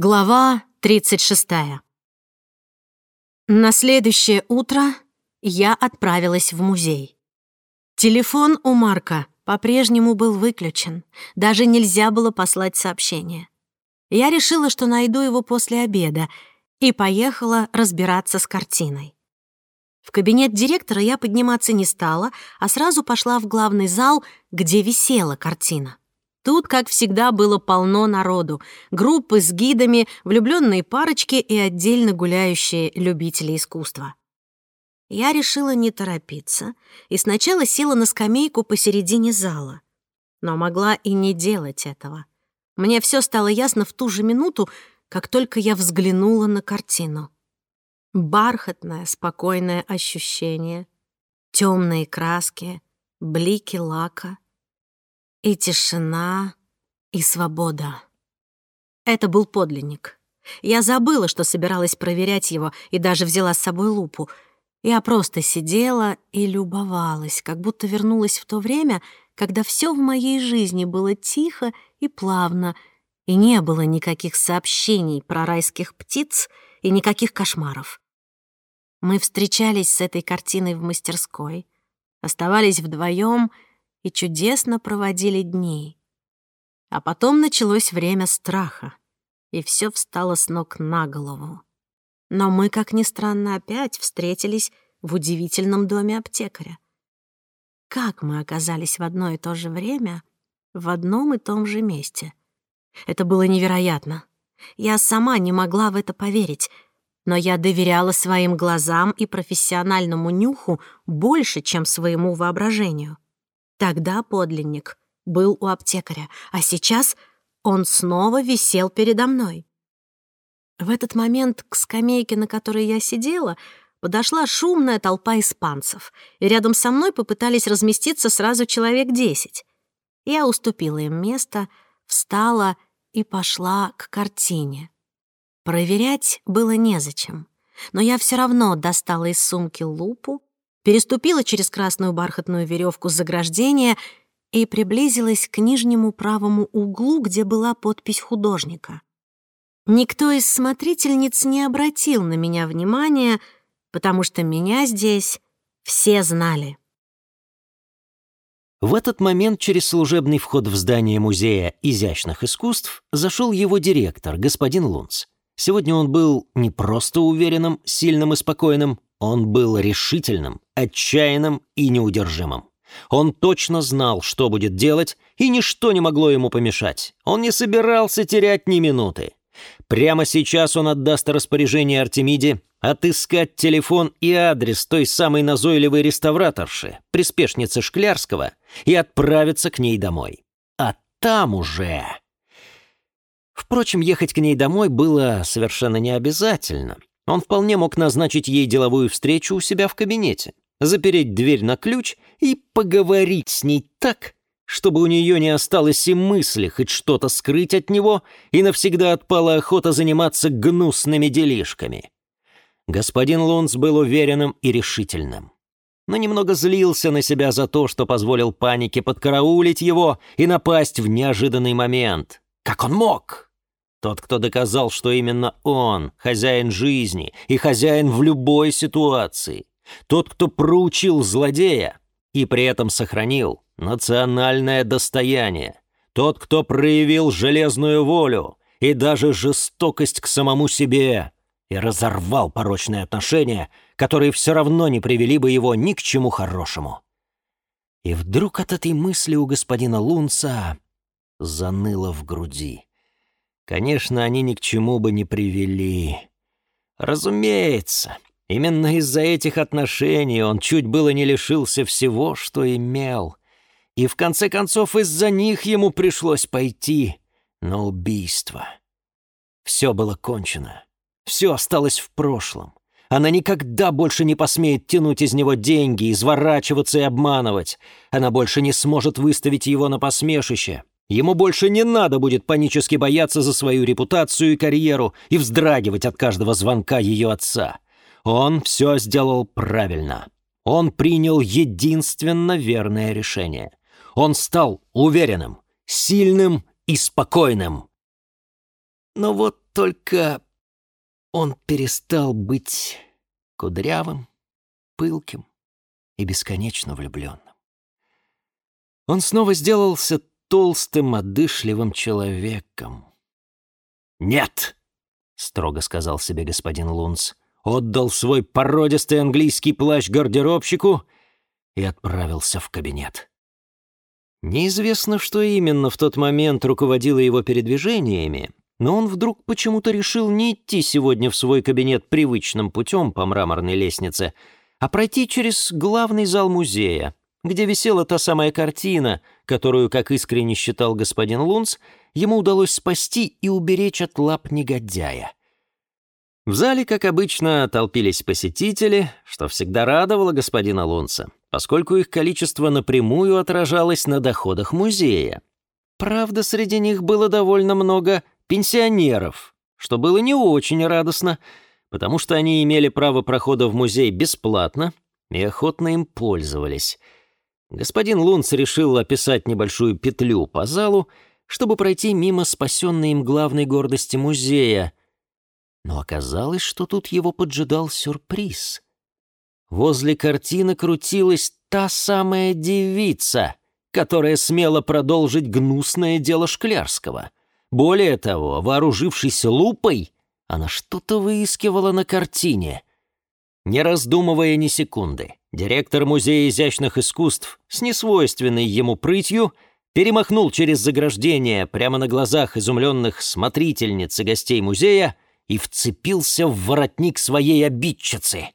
Глава 36. На следующее утро я отправилась в музей. Телефон у Марка по-прежнему был выключен, даже нельзя было послать сообщение. Я решила, что найду его после обеда, и поехала разбираться с картиной. В кабинет директора я подниматься не стала, а сразу пошла в главный зал, где висела картина. Тут, как всегда, было полно народу. Группы с гидами, влюбленные парочки и отдельно гуляющие любители искусства. Я решила не торопиться и сначала села на скамейку посередине зала. Но могла и не делать этого. Мне все стало ясно в ту же минуту, как только я взглянула на картину. Бархатное, спокойное ощущение, темные краски, блики лака — и тишина, и свобода. Это был подлинник. Я забыла, что собиралась проверять его, и даже взяла с собой лупу. Я просто сидела и любовалась, как будто вернулась в то время, когда все в моей жизни было тихо и плавно, и не было никаких сообщений про райских птиц и никаких кошмаров. Мы встречались с этой картиной в мастерской, оставались вдвоем — и чудесно проводили дни. А потом началось время страха, и все встало с ног на голову. Но мы, как ни странно, опять встретились в удивительном доме аптекаря. Как мы оказались в одно и то же время в одном и том же месте? Это было невероятно. Я сама не могла в это поверить, но я доверяла своим глазам и профессиональному нюху больше, чем своему воображению. Тогда подлинник был у аптекаря, а сейчас он снова висел передо мной. В этот момент к скамейке, на которой я сидела, подошла шумная толпа испанцев, и рядом со мной попытались разместиться сразу человек десять. Я уступила им место, встала и пошла к картине. Проверять было незачем, но я все равно достала из сумки лупу переступила через красную бархатную веревку заграждения и приблизилась к нижнему правому углу, где была подпись художника. Никто из смотрительниц не обратил на меня внимания, потому что меня здесь все знали. В этот момент через служебный вход в здание Музея изящных искусств зашел его директор, господин Лунц. Сегодня он был не просто уверенным, сильным и спокойным, он был решительным отчаянным и неудержимым. Он точно знал, что будет делать, и ничто не могло ему помешать. Он не собирался терять ни минуты. Прямо сейчас он отдаст распоряжение Артемиде отыскать телефон и адрес той самой назойливой реставраторши, приспешницы Шклярского, и отправиться к ней домой. А там уже... Впрочем, ехать к ней домой было совершенно не обязательно. Он вполне мог назначить ей деловую встречу у себя в кабинете запереть дверь на ключ и поговорить с ней так, чтобы у нее не осталось и мысли хоть что-то скрыть от него, и навсегда отпала охота заниматься гнусными делишками. Господин Лунс был уверенным и решительным, но немного злился на себя за то, что позволил панике подкараулить его и напасть в неожиданный момент. Как он мог? Тот, кто доказал, что именно он хозяин жизни и хозяин в любой ситуации — тот, кто проучил злодея и при этом сохранил национальное достояние. Тот, кто проявил железную волю и даже жестокость к самому себе и разорвал порочные отношения, которые все равно не привели бы его ни к чему хорошему. И вдруг от этой мысли у господина Лунца заныло в груди. Конечно, они ни к чему бы не привели. Разумеется. Именно из-за этих отношений он чуть было не лишился всего, что имел. И в конце концов из-за них ему пришлось пойти на убийство. Все было кончено. Все осталось в прошлом. Она никогда больше не посмеет тянуть из него деньги, изворачиваться и обманывать. Она больше не сможет выставить его на посмешище. Ему больше не надо будет панически бояться за свою репутацию и карьеру и вздрагивать от каждого звонка ее отца. Он все сделал правильно. Он принял единственно верное решение. Он стал уверенным, сильным и спокойным. Но вот только он перестал быть кудрявым, пылким и бесконечно влюбленным. Он снова сделался толстым, одышливым человеком. «Нет!» — строго сказал себе господин Лунц — отдал свой породистый английский плащ гардеробщику и отправился в кабинет. Неизвестно, что именно в тот момент руководило его передвижениями, но он вдруг почему-то решил не идти сегодня в свой кабинет привычным путем по мраморной лестнице, а пройти через главный зал музея, где висела та самая картина, которую, как искренне считал господин Лунц, ему удалось спасти и уберечь от лап негодяя. В зале, как обычно, толпились посетители, что всегда радовало господина Лонса, поскольку их количество напрямую отражалось на доходах музея. Правда, среди них было довольно много пенсионеров, что было не очень радостно, потому что они имели право прохода в музей бесплатно и охотно им пользовались. Господин Лунц решил описать небольшую петлю по залу, чтобы пройти мимо спасенной им главной гордости музея — но оказалось, что тут его поджидал сюрприз. Возле картины крутилась та самая девица, которая смела продолжить гнусное дело Шклярского. Более того, вооружившись лупой, она что-то выискивала на картине. Не раздумывая ни секунды, директор Музея изящных искусств с несвойственной ему прытью перемахнул через заграждение прямо на глазах изумленных смотрительниц и гостей музея, и вцепился в воротник своей обидчицы.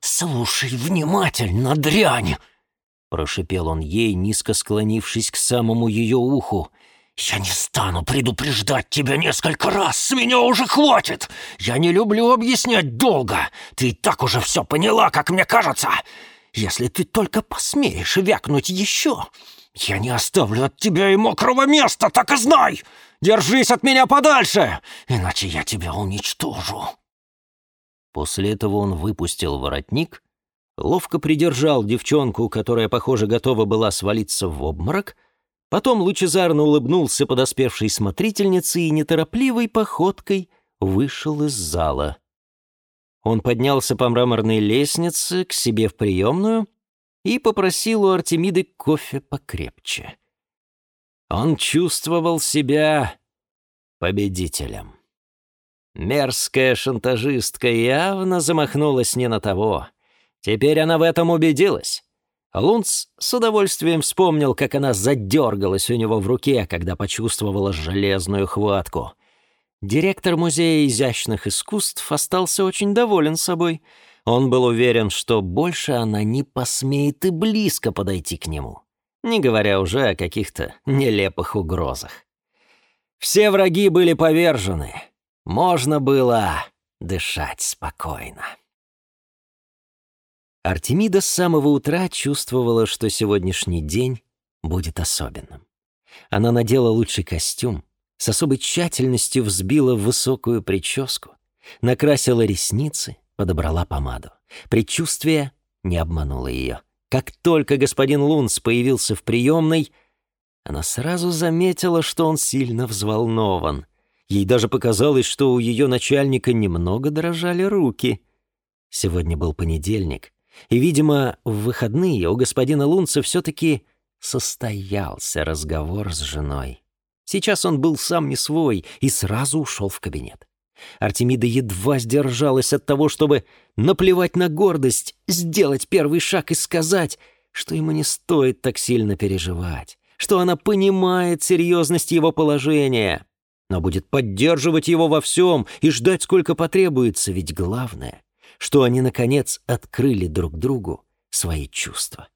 «Слушай внимательно, дрянь!» — прошипел он ей, низко склонившись к самому ее уху. «Я не стану предупреждать тебя несколько раз, с меня уже хватит! Я не люблю объяснять долго, ты и так уже все поняла, как мне кажется! Если ты только посмеешь вякнуть еще, я не оставлю от тебя и мокрого места, так и знай! Держись от меня подальше, иначе я тебя уничтожу!» После этого он выпустил воротник, ловко придержал девчонку, которая, похоже, готова была свалиться в обморок, потом лучезарно улыбнулся подоспевшей смотрительнице и неторопливой походкой вышел из зала. Он поднялся по мраморной лестнице к себе в приемную — и попросил у Артемиды кофе покрепче. Он чувствовал себя победителем. Мерзкая шантажистка явно замахнулась не на того. Теперь она в этом убедилась. Лунц с удовольствием вспомнил, как она задергалась у него в руке, когда почувствовала железную хватку. Директор Музея изящных искусств остался очень доволен собой — он был уверен, что больше она не посмеет и близко подойти к нему, не говоря уже о каких-то нелепых угрозах. Все враги были повержены. Можно было дышать спокойно. Артемида с самого утра чувствовала, что сегодняшний день будет особенным. Она надела лучший костюм, с особой тщательностью взбила высокую прическу, накрасила ресницы — подобрала помаду. Предчувствие не обмануло ее. Как только господин Лунс появился в приемной, она сразу заметила, что он сильно взволнован. Ей даже показалось, что у ее начальника немного дрожали руки. Сегодня был понедельник, и, видимо, в выходные у господина Лунца все-таки состоялся разговор с женой. Сейчас он был сам не свой и сразу ушел в кабинет. Артемида едва сдержалась от того, чтобы наплевать на гордость, сделать первый шаг и сказать, что ему не стоит так сильно переживать, что она понимает серьезность его положения, но будет поддерживать его во всем и ждать, сколько потребуется, ведь главное, что они, наконец, открыли друг другу свои чувства.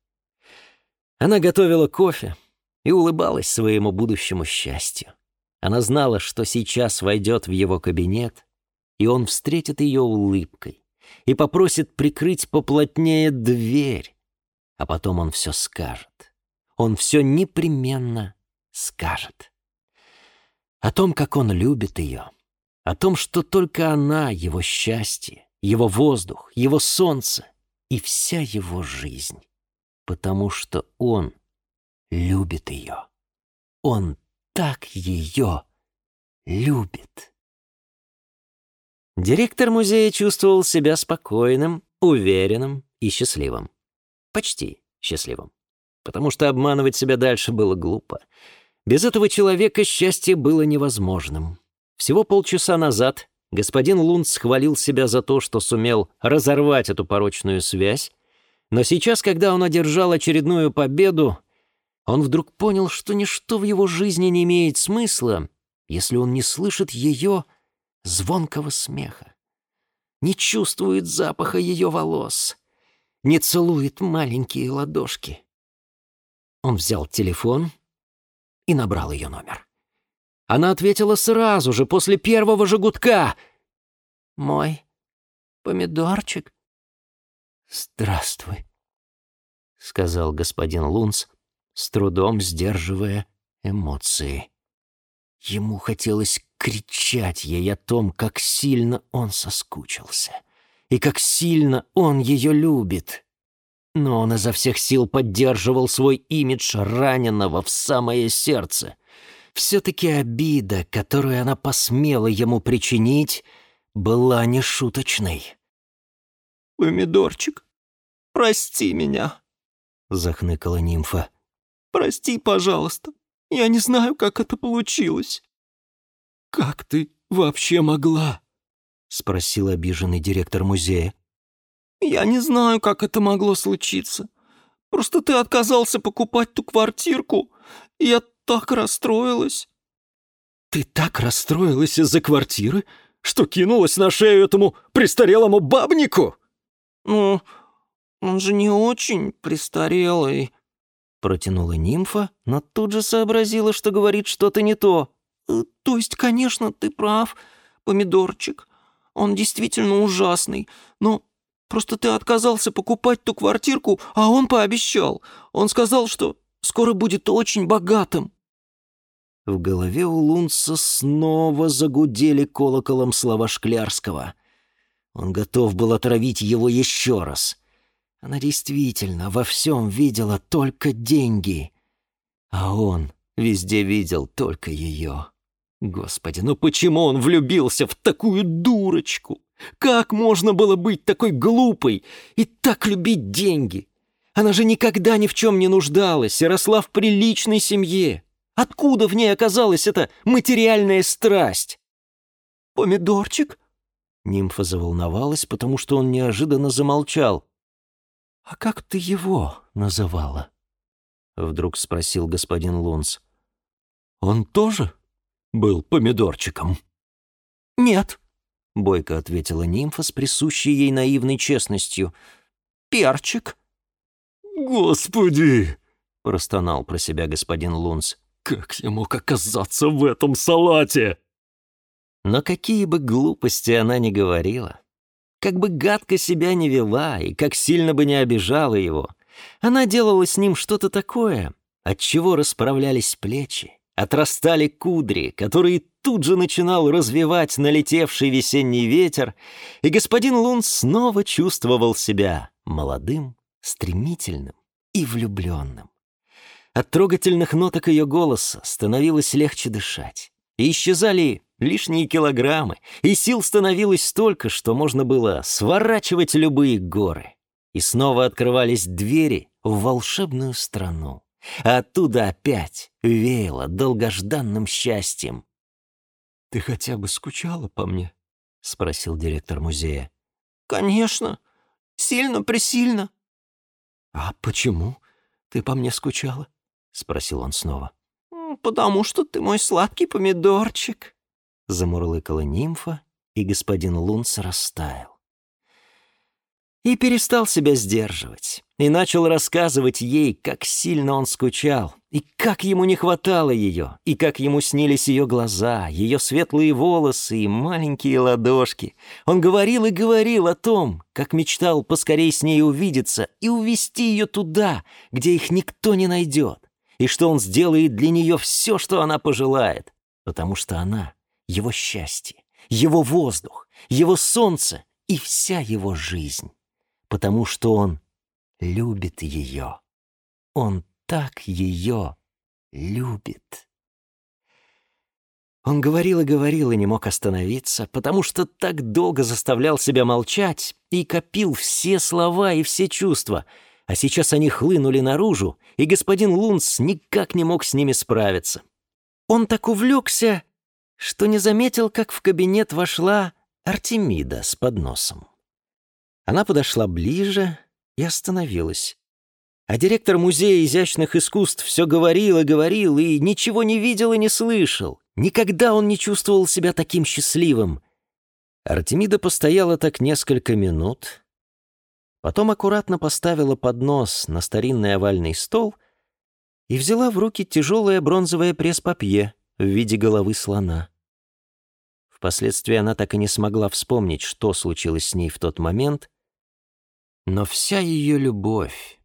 Она готовила кофе и улыбалась своему будущему счастью. Она знала, что сейчас войдет в его кабинет, и он встретит ее улыбкой и попросит прикрыть поплотнее дверь, а потом он все скажет. Он все непременно скажет. О том, как он любит ее, о том, что только она — его счастье, его воздух, его солнце и вся его жизнь, потому что он любит ее. Он так ее любит. Директор музея чувствовал себя спокойным, уверенным и счастливым. Почти счастливым. Потому что обманывать себя дальше было глупо. Без этого человека счастье было невозможным. Всего полчаса назад господин Лунц хвалил себя за то, что сумел разорвать эту порочную связь, но сейчас, когда он одержал очередную победу, он вдруг понял, что ничто в его жизни не имеет смысла, если он не слышит ее звонкого смеха, не чувствует запаха ее волос, не целует маленькие ладошки. Он взял телефон и набрал ее номер. Она ответила сразу же, после первого же «Мой помидорчик?» «Здравствуй», — сказал господин Лунц, с трудом сдерживая эмоции. Ему хотелось кричать ей о том, как сильно он соскучился и как сильно он ее любит. Но он изо всех сил поддерживал свой имидж раненого в самое сердце. Все-таки обида, которую она посмела ему причинить, была нешуточной. «Помидорчик, прости меня», — захныкала нимфа. Прости, пожалуйста. Я не знаю, как это получилось». «Как ты вообще могла?» — спросил обиженный директор музея. «Я не знаю, как это могло случиться. Просто ты отказался покупать ту квартирку, и я так расстроилась». «Ты так расстроилась из-за квартиры, что кинулась на шею этому престарелому бабнику?» «Ну, он же не очень престарелый», Протянула нимфа, но тут же сообразила, что говорит что-то не то. «Э, «То есть, конечно, ты прав, помидорчик. Он действительно ужасный, но просто ты отказался покупать ту квартирку, а он пообещал. Он сказал, что скоро будет очень богатым». В голове у Лунца снова загудели колоколом слова Шклярского. Он готов был отравить его еще раз — она действительно во всем видела только деньги. А он везде видел только ее. Господи, ну почему он влюбился в такую дурочку? Как можно было быть такой глупой и так любить деньги? Она же никогда ни в чем не нуждалась и росла в приличной семье. Откуда в ней оказалась эта материальная страсть? «Помидорчик?» Нимфа заволновалась, потому что он неожиданно замолчал. «А как ты его называла?» — вдруг спросил господин Лунс. «Он тоже был помидорчиком?» «Нет», — бойко ответила нимфа с присущей ей наивной честностью. «Перчик». «Господи!» — простонал про себя господин Лунс. «Как я мог оказаться в этом салате?» Но какие бы глупости она ни говорила, как бы гадко себя не вела и как сильно бы не обижала его, она делала с ним что-то такое, от чего расправлялись плечи, отрастали кудри, которые тут же начинал развивать налетевший весенний ветер, и господин Лун снова чувствовал себя молодым, стремительным и влюбленным. От трогательных ноток ее голоса становилось легче дышать, и исчезали лишние килограммы, и сил становилось столько, что можно было сворачивать любые горы. И снова открывались двери в волшебную страну. Оттуда опять веяло долгожданным счастьем. «Ты хотя бы скучала по мне?» — спросил директор музея. «Конечно. Сильно-пресильно». «А почему ты по мне скучала?» — спросил он снова. «Потому что ты мой сладкий помидорчик», Замурлыкала нимфа, и господин Лунс растаял. И перестал себя сдерживать, и начал рассказывать ей, как сильно он скучал, и как ему не хватало ее, и как ему снились ее глаза, ее светлые волосы и маленькие ладошки. Он говорил и говорил о том, как мечтал поскорей с ней увидеться и увести ее туда, где их никто не найдет, и что он сделает для нее все, что она пожелает, потому что она его счастье, его воздух, его солнце и вся его жизнь, потому что он любит ее. Он так ее любит. Он говорил и говорил и не мог остановиться, потому что так долго заставлял себя молчать и копил все слова и все чувства, а сейчас они хлынули наружу, и господин Лунс никак не мог с ними справиться. Он так увлекся, что не заметил, как в кабинет вошла Артемида с подносом. Она подошла ближе и остановилась. А директор Музея изящных искусств все говорил и говорил, и ничего не видел и не слышал. Никогда он не чувствовал себя таким счастливым. Артемида постояла так несколько минут, потом аккуратно поставила поднос на старинный овальный стол и взяла в руки тяжелое бронзовое пресс-папье — в виде головы слона. Впоследствии она так и не смогла вспомнить, что случилось с ней в тот момент, но вся ее любовь,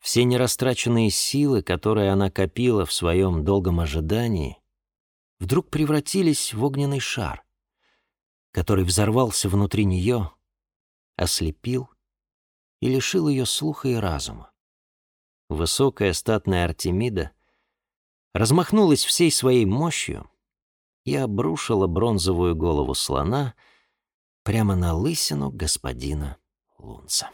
все нерастраченные силы, которые она копила в своем долгом ожидании, вдруг превратились в огненный шар, который взорвался внутри нее, ослепил и лишил ее слуха и разума. Высокая статная Артемида размахнулась всей своей мощью и обрушила бронзовую голову слона прямо на лысину господина Лунца.